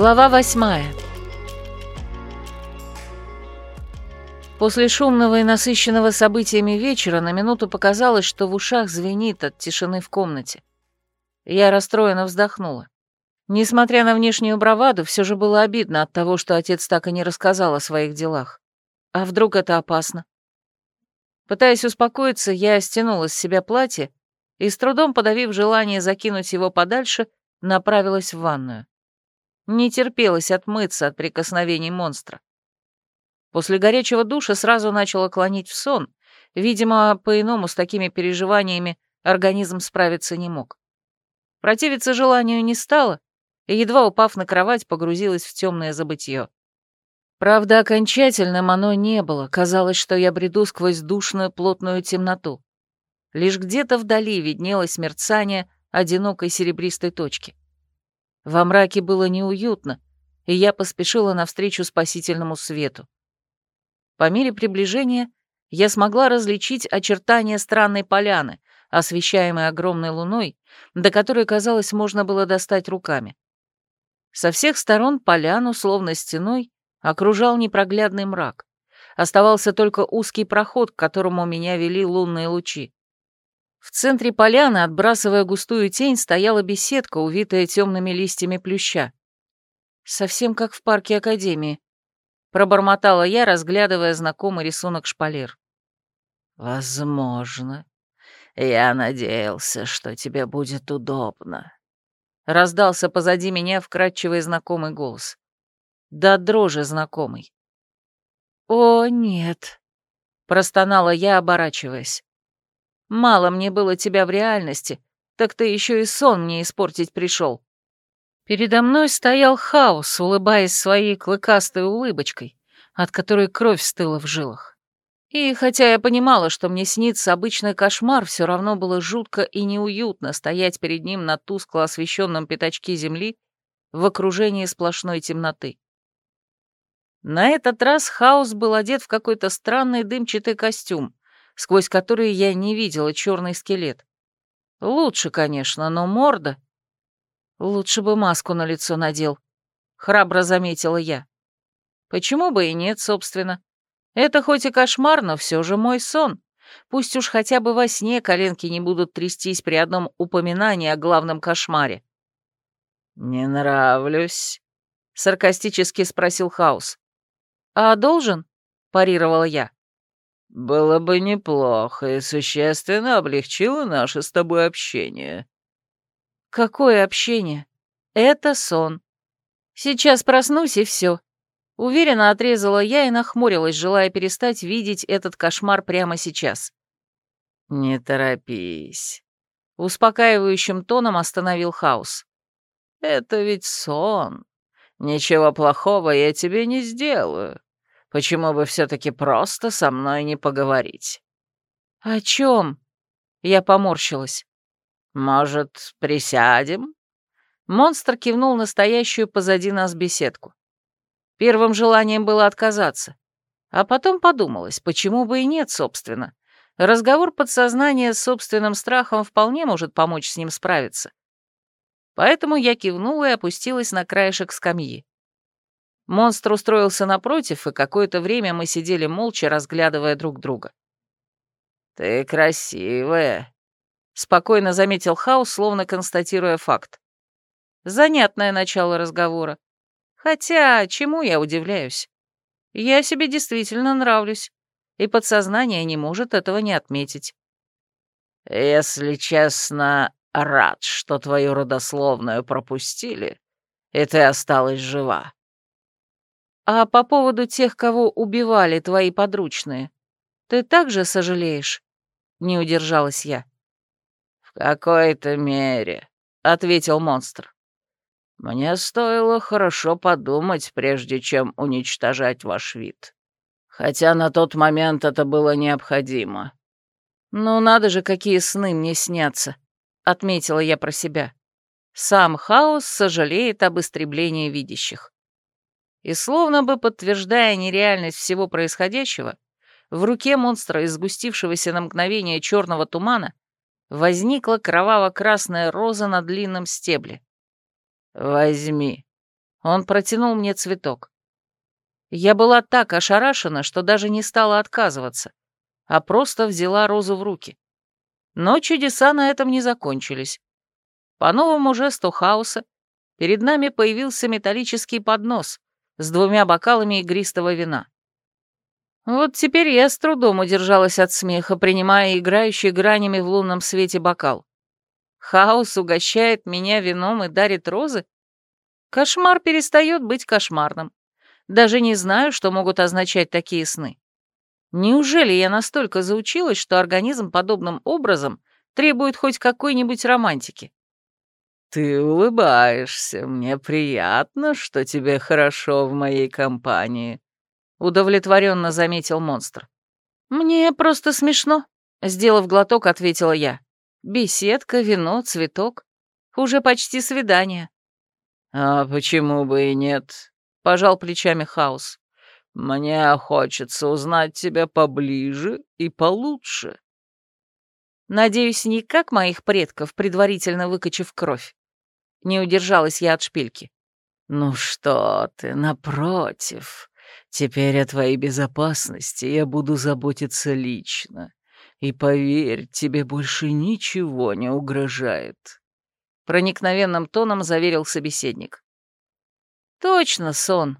Глава восьмая. После шумного и насыщенного событиями вечера на минуту показалось, что в ушах звенит от тишины в комнате. Я расстроенно вздохнула. Несмотря на внешнюю браваду, все же было обидно от того, что отец так и не рассказал о своих делах. А вдруг это опасно? Пытаясь успокоиться, я стянула с себя платье и, с трудом подавив желание закинуть его подальше, направилась в ванную. Не терпелось отмыться от прикосновений монстра. После горячего душа сразу начала клонить в сон. Видимо, по-иному с такими переживаниями организм справиться не мог. Противиться желанию не стало, и, едва упав на кровать, погрузилась в темное забытье. Правда, окончательным оно не было, казалось, что я бреду сквозь душную плотную темноту. Лишь где-то вдали виднелось мерцание одинокой серебристой точки. Во мраке было неуютно, и я поспешила навстречу спасительному свету. По мере приближения я смогла различить очертания странной поляны, освещаемой огромной луной, до которой, казалось, можно было достать руками. Со всех сторон поляну, словно стеной, окружал непроглядный мрак. Оставался только узкий проход, к которому меня вели лунные лучи. В центре поляны, отбрасывая густую тень, стояла беседка, увитая темными листьями плюща. Совсем как в парке Академии. Пробормотала я, разглядывая знакомый рисунок шпалер. «Возможно. Я надеялся, что тебе будет удобно». Раздался позади меня вкрадчивый знакомый голос. Да дрожи знакомый. «О, нет», — простонала я, оборачиваясь. Мало мне было тебя в реальности, так ты еще и сон мне испортить пришел. Передо мной стоял хаос, улыбаясь своей клыкастой улыбочкой, от которой кровь стыла в жилах. И хотя я понимала, что мне снится обычный кошмар, все равно было жутко и неуютно стоять перед ним на тускло освещенном пятачке земли в окружении сплошной темноты. На этот раз Хаос был одет в какой-то странный дымчатый костюм, сквозь которые я не видела черный скелет. Лучше, конечно, но морда... Лучше бы маску на лицо надел, храбро заметила я. Почему бы и нет, собственно. Это хоть и кошмар, но все же мой сон. Пусть уж хотя бы во сне коленки не будут трястись при одном упоминании о главном кошмаре. «Не нравлюсь», — саркастически спросил Хаус. «А должен?» — парировала я. Было бы неплохо и существенно облегчило наше с тобой общение. Какое общение? Это сон. Сейчас проснусь и все. Уверенно отрезала я и нахмурилась, желая перестать видеть этот кошмар прямо сейчас. Не торопись. Успокаивающим тоном остановил Хаус. Это ведь сон. Ничего плохого я тебе не сделаю. Почему бы все-таки просто со мной не поговорить?» «О чем?» Я поморщилась. «Может, присядем?» Монстр кивнул настоящую позади нас беседку. Первым желанием было отказаться. А потом подумалось, почему бы и нет, собственно. Разговор подсознания с собственным страхом вполне может помочь с ним справиться. Поэтому я кивнула и опустилась на краешек скамьи. Монстр устроился напротив, и какое-то время мы сидели молча, разглядывая друг друга. «Ты красивая», — спокойно заметил Хаус, словно констатируя факт. Занятное начало разговора. Хотя, чему я удивляюсь? Я себе действительно нравлюсь, и подсознание не может этого не отметить. «Если честно, рад, что твою родословную пропустили, и ты осталась жива», а по поводу тех, кого убивали твои подручные, ты также сожалеешь?» Не удержалась я. «В какой-то мере», — ответил монстр. «Мне стоило хорошо подумать, прежде чем уничтожать ваш вид. Хотя на тот момент это было необходимо». «Ну надо же, какие сны мне снятся», — отметила я про себя. Сам хаос сожалеет об истреблении видящих. И словно бы подтверждая нереальность всего происходящего, в руке монстра из сгустившегося на мгновение черного тумана возникла кроваво-красная роза на длинном стебле. «Возьми», Он протянул мне цветок. Я была так ошарашена, что даже не стала отказываться, а просто взяла розу в руки. Но чудеса на этом не закончились. По новому жесту хаоса перед нами появился металлический поднос с двумя бокалами игристого вина. Вот теперь я с трудом удержалась от смеха, принимая играющий гранями в лунном свете бокал. Хаос угощает меня вином и дарит розы? Кошмар перестает быть кошмарным. Даже не знаю, что могут означать такие сны. Неужели я настолько заучилась, что организм подобным образом требует хоть какой-нибудь романтики? «Ты улыбаешься. Мне приятно, что тебе хорошо в моей компании», удовлетворенно заметил монстр. «Мне просто смешно», — сделав глоток, ответила я. «Беседка, вино, цветок. Уже почти свидание». «А почему бы и нет?» — пожал плечами Хаус. «Мне хочется узнать тебя поближе и получше». Надеюсь, не как моих предков, предварительно выкачав кровь. Не удержалась я от шпильки. «Ну что ты, напротив», Теперь о твоей безопасности я буду заботиться лично. И поверь, тебе больше ничего не угрожает. Проникновенным тоном заверил собеседник. Точно сон.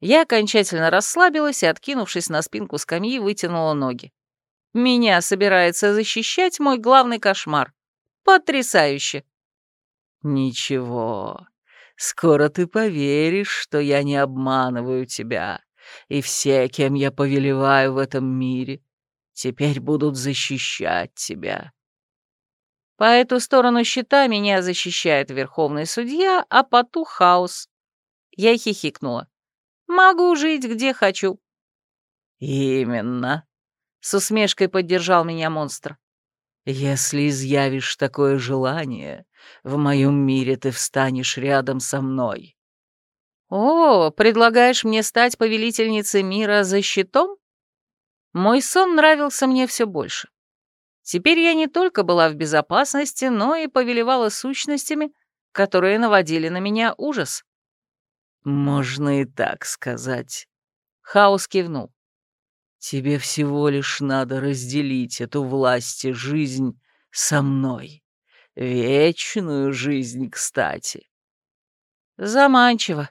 Я окончательно расслабилась и, откинувшись на спинку скамьи, вытянула ноги. Меня собирается защищать мой главный кошмар. Потрясающе. Ничего, скоро ты поверишь, что я не обманываю тебя и все, кем я повелеваю в этом мире, теперь будут защищать тебя. По эту сторону щита меня защищает верховный судья, а по ту хаос. Я хихикнула. Могу жить где хочу. Именно. С усмешкой поддержал меня монстр. Если изъявишь такое желание, в моем мире ты встанешь рядом со мной. «О, предлагаешь мне стать повелительницей мира за щитом?» Мой сон нравился мне все больше. Теперь я не только была в безопасности, но и повелевала сущностями, которые наводили на меня ужас. «Можно и так сказать», — Хаос кивнул. «Тебе всего лишь надо разделить эту власть и жизнь со мной. Вечную жизнь, кстати». «Заманчиво»,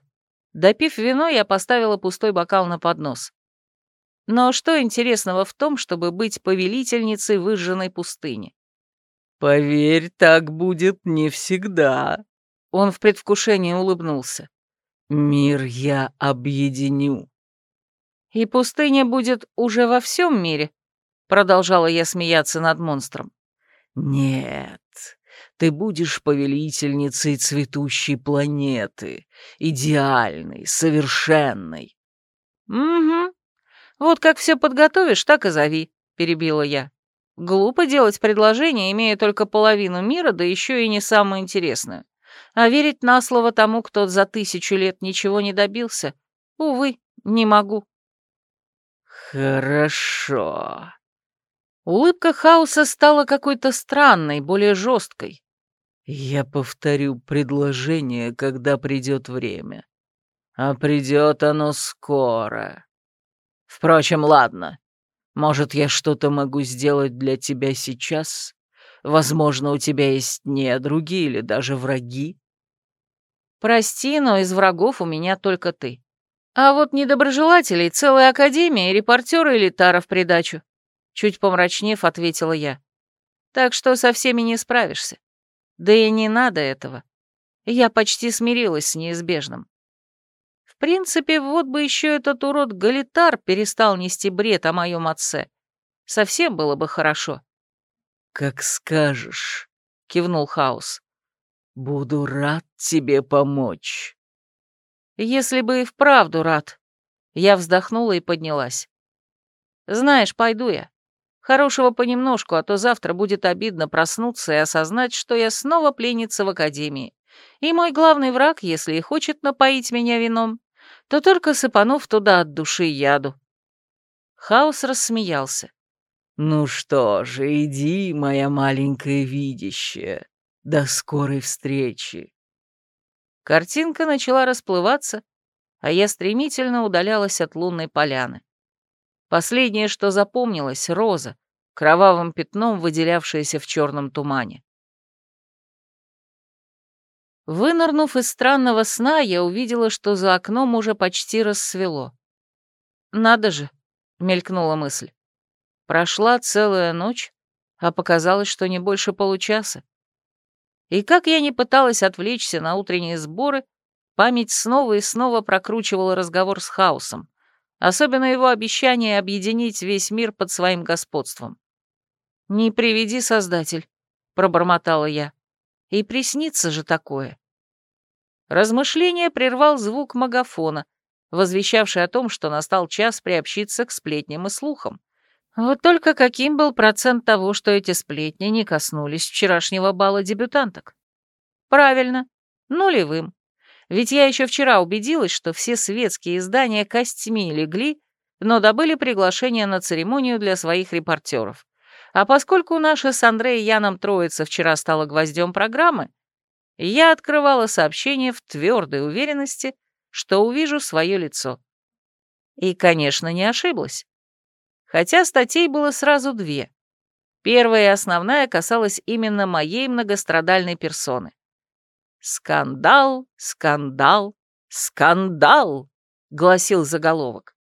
Допив вино, я поставила пустой бокал на поднос. Но что интересного в том, чтобы быть повелительницей выжженной пустыни? «Поверь, так будет не всегда», — он в предвкушении улыбнулся. «Мир я объединю». «И пустыня будет уже во всем мире?» — продолжала я смеяться над монстром. «Нет, ты будешь повелительницей цветущей планеты, идеальной, совершенной». «Угу. Вот как все подготовишь, так и зови», — перебила я. «Глупо делать предложение, имея только половину мира, да еще и не самую интересную. А верить на слово тому, кто за тысячу лет ничего не добился, увы, не могу». «Хорошо». Улыбка хаоса стала какой-то странной, более жесткой. Я повторю предложение, когда придет время. А придет оно скоро. Впрочем, ладно. Может, я что-то могу сделать для тебя сейчас? Возможно, у тебя есть недруги или даже враги? Прости, но из врагов у меня только ты. А вот недоброжелателей целая академия и репортеры элитара в придачу. Чуть помрачнев, ответила я. Так что со всеми не справишься. Да и не надо этого. Я почти смирилась с неизбежным. В принципе, вот бы еще этот урод Галитар перестал нести бред о моем отце. Совсем было бы хорошо. «Как скажешь», — кивнул Хаус. «Буду рад тебе помочь». «Если бы и вправду рад». Я вздохнула и поднялась. «Знаешь, пойду я. Хорошего понемножку, а то завтра будет обидно проснуться и осознать, что я снова пленница в академии. И мой главный враг, если и хочет напоить меня вином, то только сыпанув туда от души яду. Хаос рассмеялся. «Ну что же, иди, моя маленькая видящая. До скорой встречи». Картинка начала расплываться, а я стремительно удалялась от лунной поляны. Последнее, что запомнилось — роза, кровавым пятном выделявшаяся в черном тумане. Вынырнув из странного сна, я увидела, что за окном уже почти рассвело. «Надо же!» — мелькнула мысль. Прошла целая ночь, а показалось, что не больше получаса. И как я не пыталась отвлечься на утренние сборы, память снова и снова прокручивала разговор с хаосом, особенно его обещание объединить весь мир под своим господством. «Не приведи, Создатель», — пробормотала я. И приснится же такое. Размышление прервал звук магафона, возвещавший о том, что настал час приобщиться к сплетням и слухам. Вот только каким был процент того, что эти сплетни не коснулись вчерашнего бала дебютанток? Правильно, нулевым. Ведь я еще вчера убедилась, что все светские издания костьми легли, но добыли приглашение на церемонию для своих репортеров. А поскольку наша с Андреем Яном троица вчера стала гвоздем программы, я открывала сообщение в твердой уверенности, что увижу свое лицо. И, конечно, не ошиблась. Хотя статей было сразу две. Первая и основная касалась именно моей многострадальной персоны. «Скандал, скандал, скандал!» — гласил заголовок.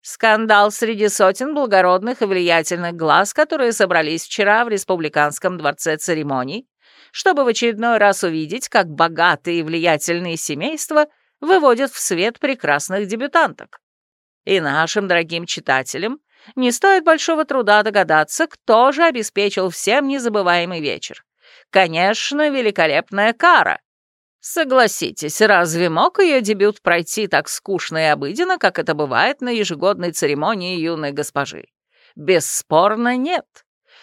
Скандал среди сотен благородных и влиятельных глаз, которые собрались вчера в Республиканском дворце церемоний, чтобы в очередной раз увидеть, как богатые и влиятельные семейства выводят в свет прекрасных дебютанток. И нашим дорогим читателям не стоит большого труда догадаться, кто же обеспечил всем незабываемый вечер. Конечно, великолепная Кара, Согласитесь, разве мог ее дебют пройти так скучно и обыденно, как это бывает на ежегодной церемонии юной госпожи? Бесспорно, нет.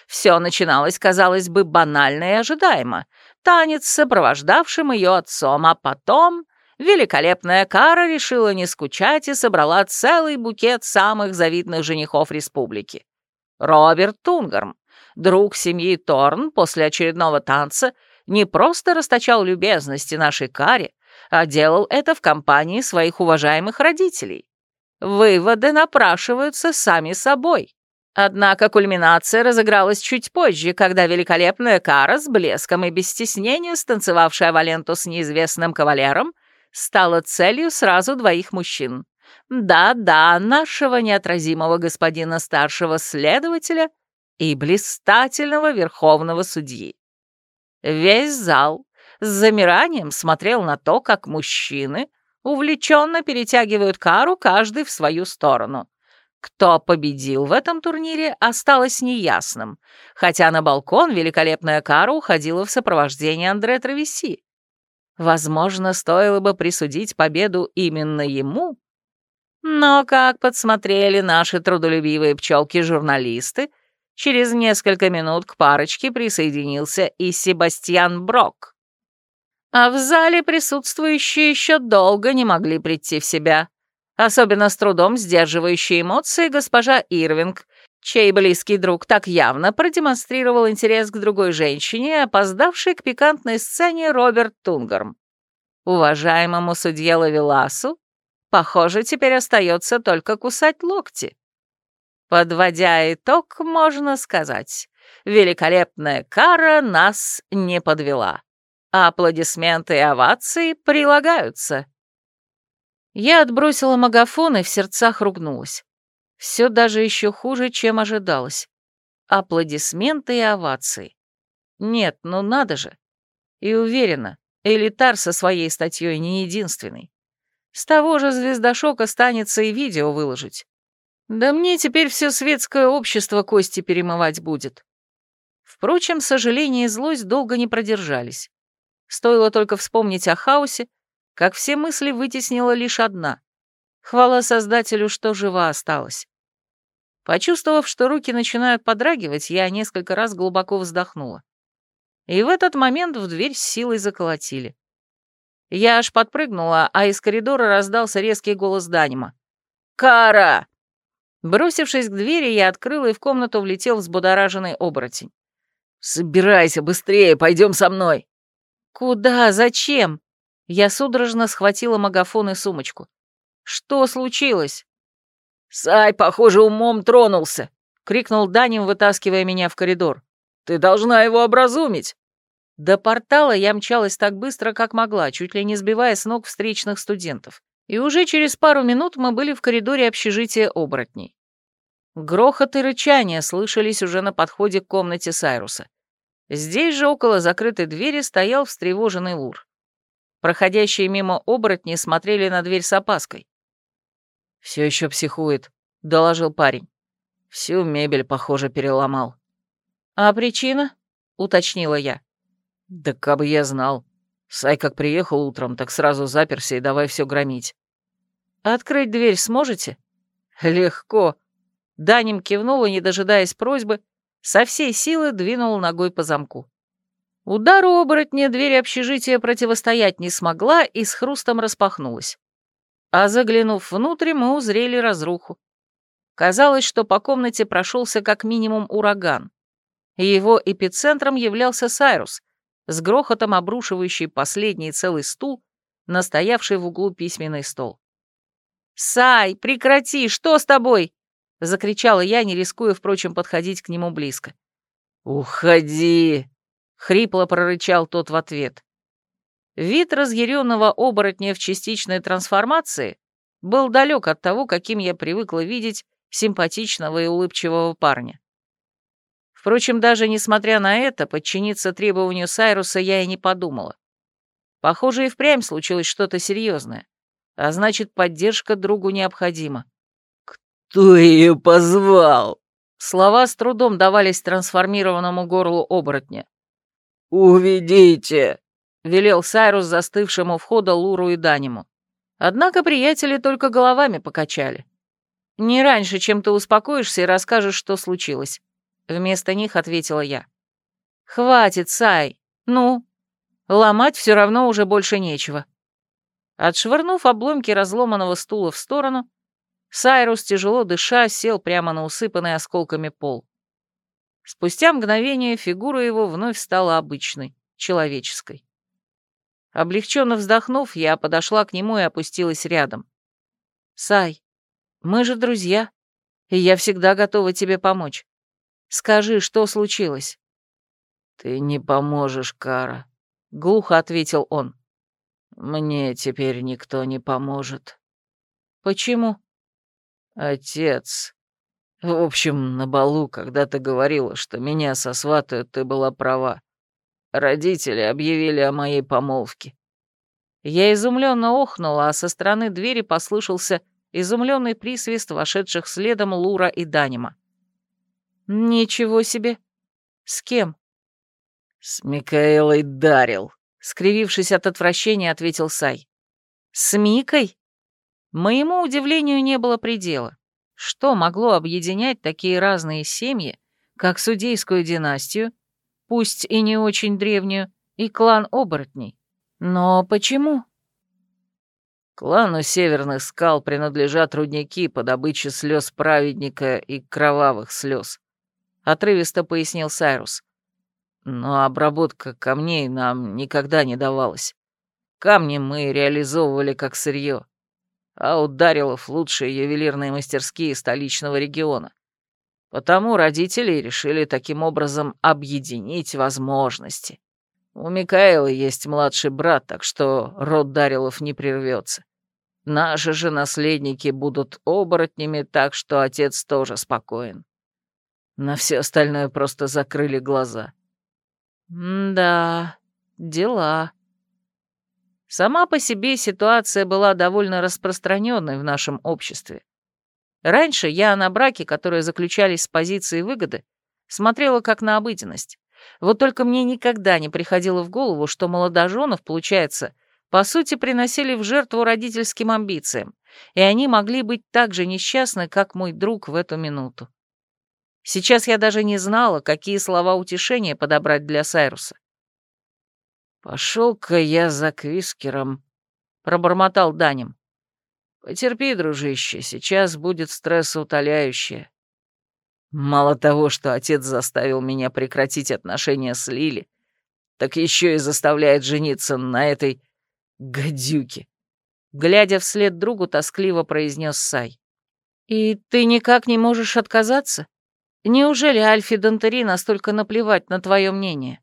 Все начиналось, казалось бы, банально и ожидаемо. Танец сопровождавшим ее отцом, а потом великолепная Кара решила не скучать и собрала целый букет самых завидных женихов республики. Роберт Тунгарм, друг семьи Торн, после очередного танца не просто расточал любезности нашей Каре, а делал это в компании своих уважаемых родителей. Выводы напрашиваются сами собой. Однако кульминация разыгралась чуть позже, когда великолепная Кара с блеском и без стеснения, станцевавшая Валенту с неизвестным кавалером, стала целью сразу двоих мужчин. Да-да, нашего неотразимого господина старшего следователя и блистательного верховного судьи. Весь зал с замиранием смотрел на то, как мужчины увлеченно перетягивают кару каждый в свою сторону. Кто победил в этом турнире, осталось неясным, хотя на балкон великолепная кара уходила в сопровождении Андре Травеси. Возможно, стоило бы присудить победу именно ему, но, как подсмотрели наши трудолюбивые пчелки-журналисты, Через несколько минут к парочке присоединился и Себастьян Брок. А в зале присутствующие еще долго не могли прийти в себя. Особенно с трудом сдерживающие эмоции госпожа Ирвинг, чей близкий друг так явно продемонстрировал интерес к другой женщине, опоздавшей к пикантной сцене Роберт Тунгарм. Уважаемому судье Лавеласу, похоже, теперь остается только кусать локти. Подводя итог, можно сказать, великолепная кара нас не подвела. Аплодисменты и овации прилагаются. Я отбросила магафон и в сердцах ругнулась. Все даже еще хуже, чем ожидалось. Аплодисменты и овации. Нет, ну надо же. И уверена, Элитар со своей статьей не единственный. С того же звездошока станется и видео выложить. Да мне теперь все светское общество кости перемывать будет. Впрочем, сожаление и злость долго не продержались. Стоило только вспомнить о хаосе, как все мысли вытеснила лишь одна. Хвала Создателю, что жива осталась. Почувствовав, что руки начинают подрагивать, я несколько раз глубоко вздохнула. И в этот момент в дверь с силой заколотили. Я аж подпрыгнула, а из коридора раздался резкий голос Данима. «Кара! Бросившись к двери, я открыла и в комнату влетел взбудораженный оборотень. «Собирайся быстрее, пойдем со мной!» «Куда? Зачем?» Я судорожно схватила магафон и сумочку. «Что случилось?» «Сай, похоже, умом тронулся!» — крикнул Даним, вытаскивая меня в коридор. «Ты должна его образумить!» До портала я мчалась так быстро, как могла, чуть ли не сбивая с ног встречных студентов. И уже через пару минут мы были в коридоре общежития оборотней. Грохот и рычание слышались уже на подходе к комнате Сайруса. Здесь же около закрытой двери стоял встревоженный Лур. Проходящие мимо оборотни смотрели на дверь с опаской. «Все еще психует», — доложил парень. «Всю мебель, похоже, переломал». «А причина?» — уточнила я. «Да кабы я знал. Сай как приехал утром, так сразу заперся и давай все громить». «Открыть дверь сможете?» «Легко». Даним кивнул и, не дожидаясь просьбы, со всей силы двинул ногой по замку. Удару оборотня дверь общежития противостоять не смогла и с хрустом распахнулась. А заглянув внутрь, мы узрели разруху. Казалось, что по комнате прошелся как минимум ураган. Его эпицентром являлся Сайрус, с грохотом обрушивающий последний целый стул, настоявший в углу письменный стол. «Сай, прекрати! Что с тобой?» — закричала я, не рискуя, впрочем, подходить к нему близко. «Уходи!» — хрипло прорычал тот в ответ. Вид разъяренного оборотня в частичной трансформации был далек от того, каким я привыкла видеть симпатичного и улыбчивого парня. Впрочем, даже несмотря на это, подчиниться требованию Сайруса я и не подумала. Похоже, и впрямь случилось что-то серьезное, а значит, поддержка другу необходима. «Кто ее позвал?» Слова с трудом давались трансформированному горлу оборотня. «Уведите!» велел Сайрус застывшему входа Луру и Даниму. Однако приятели только головами покачали. «Не раньше, чем ты успокоишься и расскажешь, что случилось», — вместо них ответила я. «Хватит, Сай. Ну, ломать все равно уже больше нечего». Отшвырнув обломки разломанного стула в сторону, Сайрус, тяжело дыша, сел прямо на усыпанный осколками пол. Спустя мгновение фигура его вновь стала обычной, человеческой. Облегченно вздохнув, я подошла к нему и опустилась рядом. «Сай, мы же друзья, и я всегда готова тебе помочь. Скажи, что случилось?» «Ты не поможешь, Кара», — глухо ответил он. «Мне теперь никто не поможет». «Почему?» «Отец. В общем, на балу, когда ты говорила, что меня сосватают, ты была права. Родители объявили о моей помолвке. Я изумленно охнула, а со стороны двери послышался изумленный присвист вошедших следом Лура и Данима. «Ничего себе! С кем?» «С Микаэлой Дарил», — скривившись от отвращения, ответил Сай. «С Микой?» Моему удивлению не было предела. Что могло объединять такие разные семьи, как судейскую династию пусть и не очень древнюю, и клан оборотней. Но почему? Клану Северных Скал принадлежат рудники по добыче слез праведника и кровавых слез, отрывисто пояснил Сайрус. Но обработка камней нам никогда не давалась. Камни мы реализовывали как сырье, а у Дарилов лучшие ювелирные мастерские столичного региона. Потому родители решили таким образом объединить возможности. У Микаэла есть младший брат, так что род Дарилов не прервется. Наши же наследники будут оборотнями, так что отец тоже спокоен. На все остальное просто закрыли глаза. Да, дела. Сама по себе ситуация была довольно распространенной в нашем обществе. Раньше я на браки, которые заключались с позиции выгоды, смотрела как на обыденность. Вот только мне никогда не приходило в голову, что молодоженов, получается, по сути, приносили в жертву родительским амбициям, и они могли быть так же несчастны, как мой друг в эту минуту. Сейчас я даже не знала, какие слова утешения подобрать для Сайруса. «Пошел-ка я за Квискером», — пробормотал Данем. Потерпи, дружище, сейчас будет стрессоутоляющее. Мало того, что отец заставил меня прекратить отношения с Лили, так еще и заставляет жениться на этой Гадюки. Глядя вслед другу, тоскливо произнес Сай. «И ты никак не можешь отказаться? Неужели Альфи Донтери настолько наплевать на твое мнение?»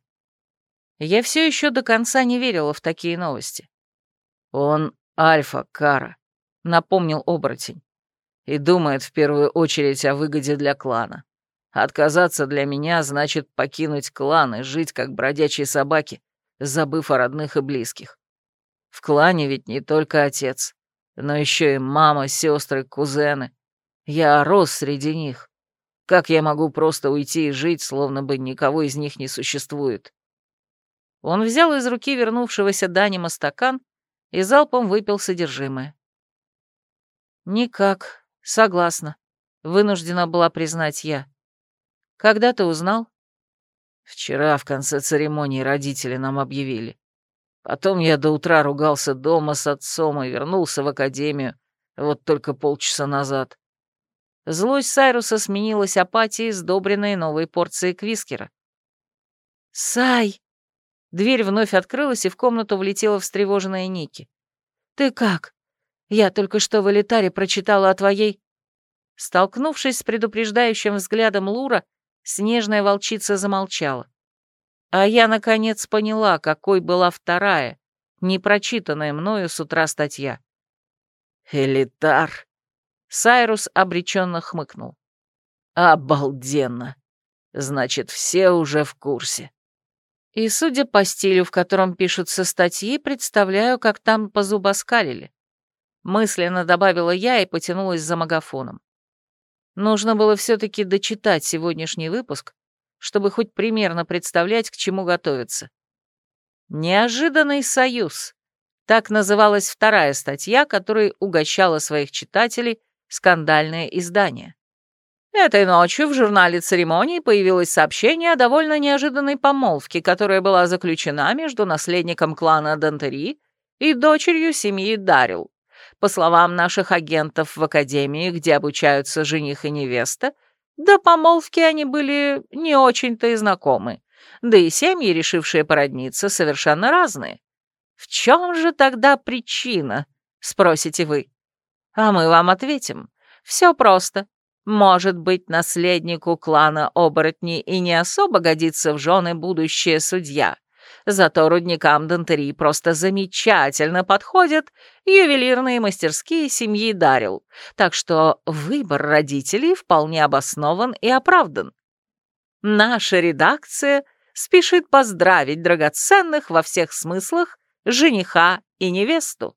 Я все еще до конца не верила в такие новости. «Он Альфа, Кара», — напомнил оборотень, «и думает в первую очередь о выгоде для клана. Отказаться для меня значит покинуть клан и жить как бродячие собаки, забыв о родных и близких. В клане ведь не только отец, но еще и мама, сестры, кузены. Я рос среди них. Как я могу просто уйти и жить, словно бы никого из них не существует? Он взял из руки вернувшегося Данима стакан и залпом выпил содержимое. «Никак, согласна», — вынуждена была признать я. «Когда ты узнал?» «Вчера в конце церемонии родители нам объявили. Потом я до утра ругался дома с отцом и вернулся в академию, вот только полчаса назад. Злость Сайруса сменилась апатией, сдобренной новой порцией квискера. «Сай!» Дверь вновь открылась, и в комнату влетела встревоженная Ники. «Ты как? Я только что в элитаре прочитала о твоей...» Столкнувшись с предупреждающим взглядом Лура, снежная волчица замолчала. А я, наконец, поняла, какой была вторая, непрочитанная мною с утра статья. «Элитар!» Сайрус обреченно хмыкнул. «Обалденно! Значит, все уже в курсе». И, судя по стилю, в котором пишутся статьи, представляю, как там позубоскалили. Мысленно добавила я и потянулась за магафоном. Нужно было все-таки дочитать сегодняшний выпуск, чтобы хоть примерно представлять, к чему готовиться. «Неожиданный союз» — так называлась вторая статья, которой угощала своих читателей скандальное издание. Этой ночью в журнале церемонии появилось сообщение о довольно неожиданной помолвке, которая была заключена между наследником клана Дантери и дочерью семьи Дарил. По словам наших агентов в академии, где обучаются жених и невеста, до помолвки они были не очень-то и знакомы, да и семьи, решившие породниться, совершенно разные. В чем же тогда причина, спросите вы? А мы вам ответим. Все просто. Может быть, наследнику клана оборотней и не особо годится в жены будущая судья, Зато рудникам Донтери просто замечательно подходят ювелирные мастерские семьи Дарил, так что выбор родителей вполне обоснован и оправдан. Наша редакция спешит поздравить драгоценных во всех смыслах жениха и невесту.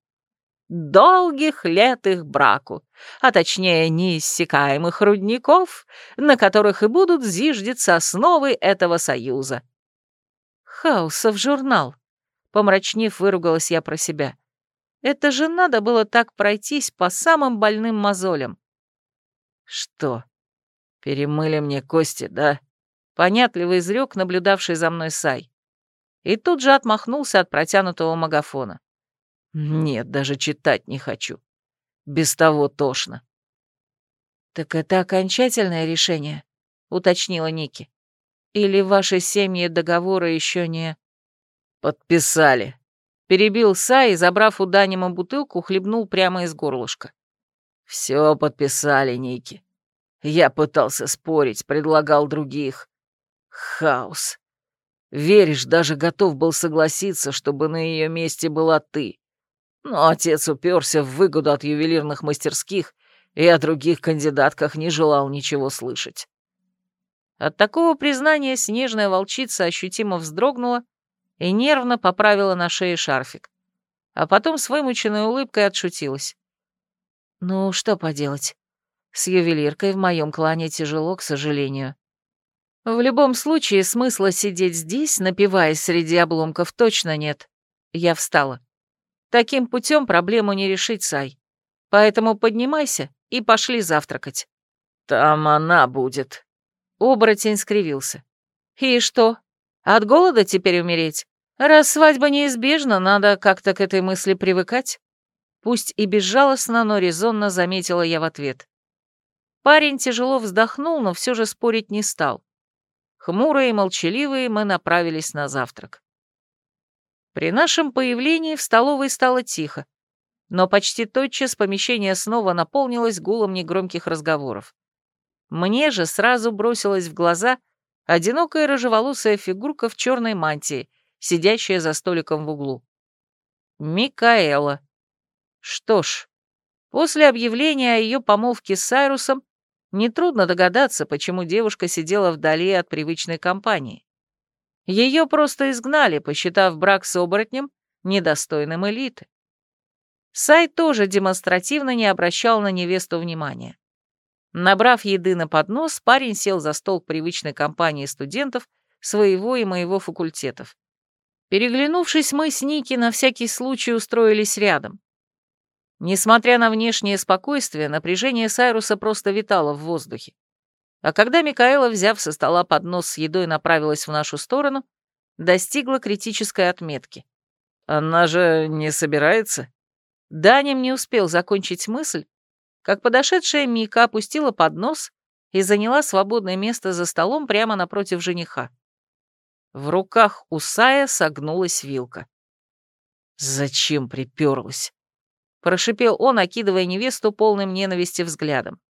Долгих лет их браку, а точнее неиссякаемых рудников, на которых и будут зиждиться основы этого союза. Хаусов журнал. Помрачнев, выругалась я про себя. Это же надо было так пройтись по самым больным мозолям. Что, перемыли мне кости, да? Понятливо изрек наблюдавший за мной Сай. И тут же отмахнулся от протянутого магафона. Нет, даже читать не хочу. Без того тошно. «Так это окончательное решение?» — уточнила Ники. Или ваши семьи договора еще не...» «Подписали», — перебил Сай и, забрав у Данима бутылку, хлебнул прямо из горлышка. «Все подписали, Ники. Я пытался спорить, предлагал других. Хаос. Веришь, даже готов был согласиться, чтобы на ее месте была ты. Но отец уперся в выгоду от ювелирных мастерских и о других кандидатках не желал ничего слышать. От такого признания снежная волчица ощутимо вздрогнула и нервно поправила на шее шарфик, а потом с вымученной улыбкой отшутилась. «Ну, что поделать? С ювелиркой в моем клане тяжело, к сожалению. В любом случае, смысла сидеть здесь, напиваясь среди обломков, точно нет. Я встала. Таким путем проблему не решить, Сай. Поэтому поднимайся и пошли завтракать». «Там она будет», Оборотень скривился. «И что? От голода теперь умереть? Раз свадьба неизбежна, надо как-то к этой мысли привыкать?» Пусть и безжалостно, но резонно заметила я в ответ. Парень тяжело вздохнул, но все же спорить не стал. Хмурые и молчаливые мы направились на завтрак. При нашем появлении в столовой стало тихо, но почти тотчас помещение снова наполнилось гулом негромких разговоров. Мне же сразу бросилась в глаза одинокая рыжеволосая фигурка в черной мантии, сидящая за столиком в углу. Микаэла. Что ж, после объявления о ее помолвке с Сайрусом нетрудно догадаться, почему девушка сидела вдали от привычной компании. Ее просто изгнали, посчитав брак с оборотнем недостойным элиты. Сай тоже демонстративно не обращал на невесту внимания. Набрав еды на поднос, парень сел за стол привычной компании студентов своего и моего факультетов. Переглянувшись, мы с Ники на всякий случай устроились рядом. Несмотря на внешнее спокойствие, напряжение Сайруса просто витало в воздухе. А когда Микаэла, взяв со стола поднос с едой, направилась в нашу сторону, достигла критической отметки. «Она же не собирается?» Данем не успел закончить мысль, как подошедшая Мика опустила поднос и заняла свободное место за столом прямо напротив жениха. В руках у Сая согнулась вилка. «Зачем приперлась?» — прошипел он, окидывая невесту полным ненависти взглядом.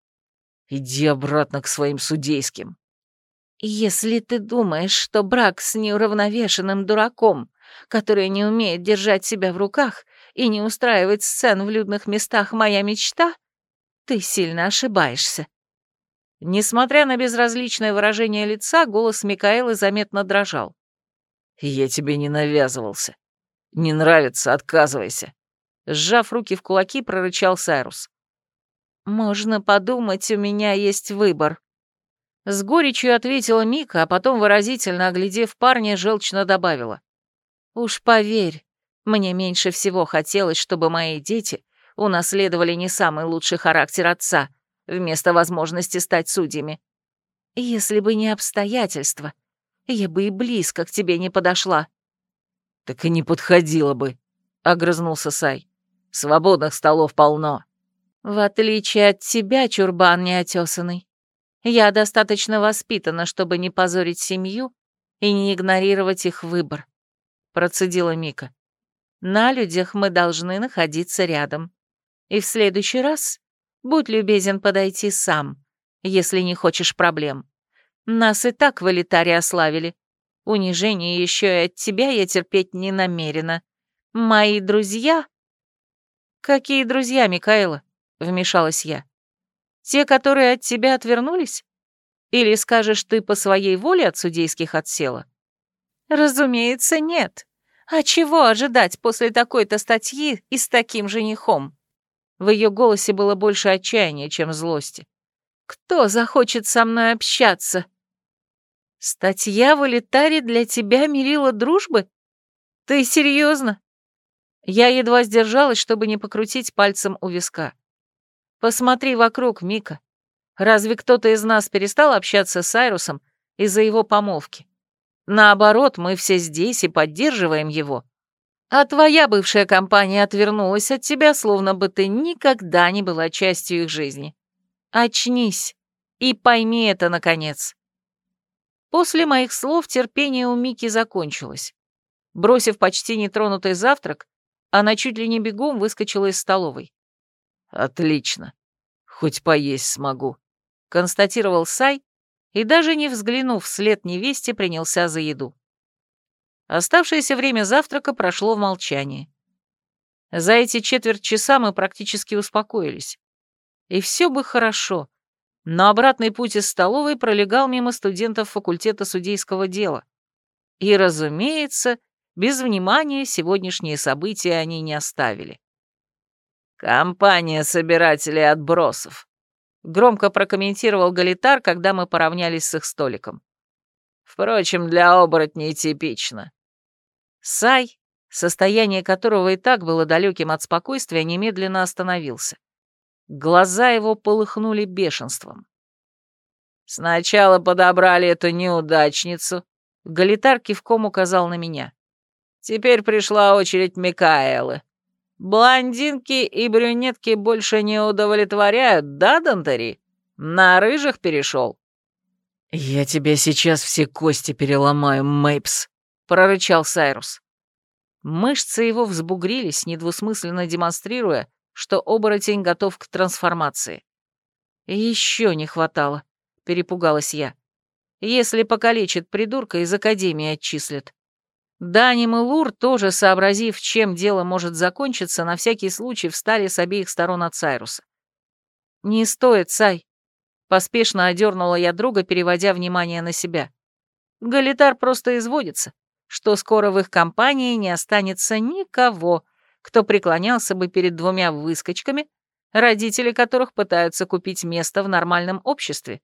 «Иди обратно к своим судейским». «Если ты думаешь, что брак с неуравновешенным дураком, который не умеет держать себя в руках и не устраивать сцен в людных местах моя мечта, ты сильно ошибаешься». Несмотря на безразличное выражение лица, голос Микаэлы заметно дрожал. «Я тебе не навязывался. Не нравится, отказывайся». Сжав руки в кулаки, прорычал Сайрус. «Можно подумать, у меня есть выбор». С горечью ответила Мика, а потом, выразительно оглядев парня, желчно добавила. «Уж поверь, мне меньше всего хотелось, чтобы мои дети унаследовали не самый лучший характер отца, вместо возможности стать судьями. Если бы не обстоятельства, я бы и близко к тебе не подошла». «Так и не подходила бы», — огрызнулся Сай. «Свободных столов полно». «В отличие от тебя, чурбан неотесанный, я достаточно воспитана, чтобы не позорить семью и не игнорировать их выбор», — процедила Мика. «На людях мы должны находиться рядом. И в следующий раз Будь любезен подойти сам, если не хочешь проблем. Нас и так в элитаре ославили. Унижение еще и от тебя я терпеть не намерена. Мои друзья...» «Какие друзья, Микаэла?» — вмешалась я. «Те, которые от тебя отвернулись? Или скажешь, ты по своей воле от судейских отсела?» «Разумеется, нет. А чего ожидать после такой-то статьи и с таким женихом?» В ее голосе было больше отчаяния, чем злости. «Кто захочет со мной общаться?» «Статья в элитаре для тебя мерила дружбы? Ты серьезно?» Я едва сдержалась, чтобы не покрутить пальцем у виска. «Посмотри вокруг, Мика. Разве кто-то из нас перестал общаться с Айрусом из-за его помолвки? Наоборот, мы все здесь и поддерживаем его. А твоя бывшая компания отвернулась от тебя, словно бы ты никогда не была частью их жизни. Очнись и пойми это, наконец. После моих слов терпение у Мики закончилось. Бросив почти нетронутый завтрак, она чуть ли не бегом выскочила из столовой. «Отлично. Хоть поесть смогу», — констатировал Сай и, даже не взглянув вслед невесте, принялся за еду. Оставшееся время завтрака прошло в молчании. За эти четверть часа мы практически успокоились. И все бы хорошо, но обратный путь из столовой пролегал мимо студентов факультета судейского дела. И, разумеется, без внимания сегодняшние события они не оставили. «Компания собирателей отбросов», — громко прокомментировал Галитар, когда мы поравнялись с их столиком. «Впрочем, для оборотней типично. Сай, состояние которого и так было далеким от спокойствия, немедленно остановился. Глаза его полыхнули бешенством. «Сначала подобрали эту неудачницу», — Галитар кивком указал на меня. «Теперь пришла очередь Микаэлы. Блондинки и брюнетки больше не удовлетворяют, да, Дантари? На рыжих перешел?» «Я тебе сейчас все кости переломаю, Мэйпс», — прорычал Сайрус. Мышцы его взбугрились, недвусмысленно демонстрируя, что оборотень готов к трансформации. Еще не хватало, перепугалась я. Если покалечит придурка, из Академии отчислят. Даним и Лур, тоже сообразив, чем дело может закончиться, на всякий случай встали с обеих сторон от Сайруса. «Не стоит, Сай», — поспешно одернула я друга, переводя внимание на себя. «Галитар просто изводится, что скоро в их компании не останется никого, кто преклонялся бы перед двумя выскочками, родители которых пытаются купить место в нормальном обществе.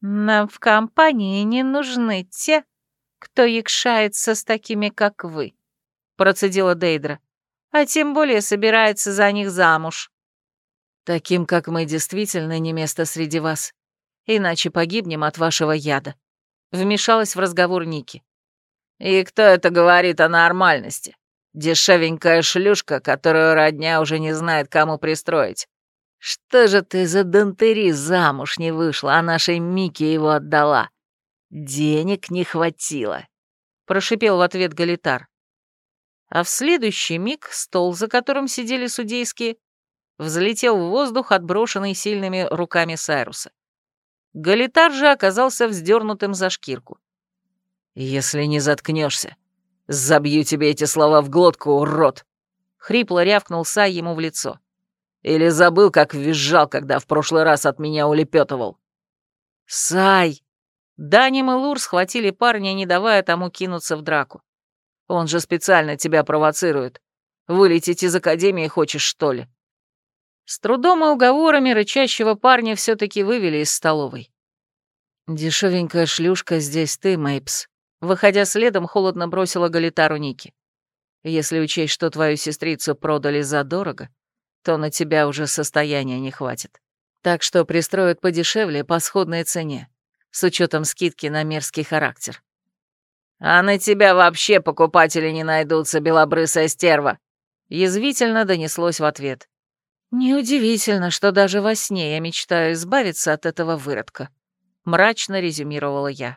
Нам в компании не нужны те, кто якшается с такими, как вы», — процедила Дейдра, «а тем более собирается за них замуж». «Таким, как мы, действительно не место среди вас, иначе погибнем от вашего яда», — вмешалась в разговор Ники. «И кто это говорит о нормальности? Дешевенькая шлюшка, которую родня уже не знает, кому пристроить. Что же ты за дантери замуж не вышла, а нашей Мике его отдала? «Денег не хватило», — прошипел в ответ Галитар. А в следующий миг стол, за которым сидели судейские, взлетел в воздух, отброшенный сильными руками Сайруса. Галитар же оказался вздернутым за шкирку. «Если не заткнешься, забью тебе эти слова в глотку, урод!» — хрипло рявкнул Сай ему в лицо. «Или забыл, как визжал, когда в прошлый раз от меня улепетывал?» «Сай!» Даним и Лур схватили парня, не давая тому кинуться в драку. Он же специально тебя провоцирует. Вылететь из академии хочешь, что ли? С трудом и уговорами рычащего парня все таки вывели из столовой. «Дешевенькая шлюшка здесь ты, Мейпс», выходя следом, холодно бросила Галитару Ники. «Если учесть, что твою сестрицу продали задорого, то на тебя уже состояния не хватит. Так что пристроят подешевле по сходной цене с учетом скидки на мерзкий характер. «А на тебя вообще покупатели не найдутся, белобрысая стерва!» Язвительно донеслось в ответ. «Неудивительно, что даже во сне я мечтаю избавиться от этого выродка», — мрачно резюмировала я.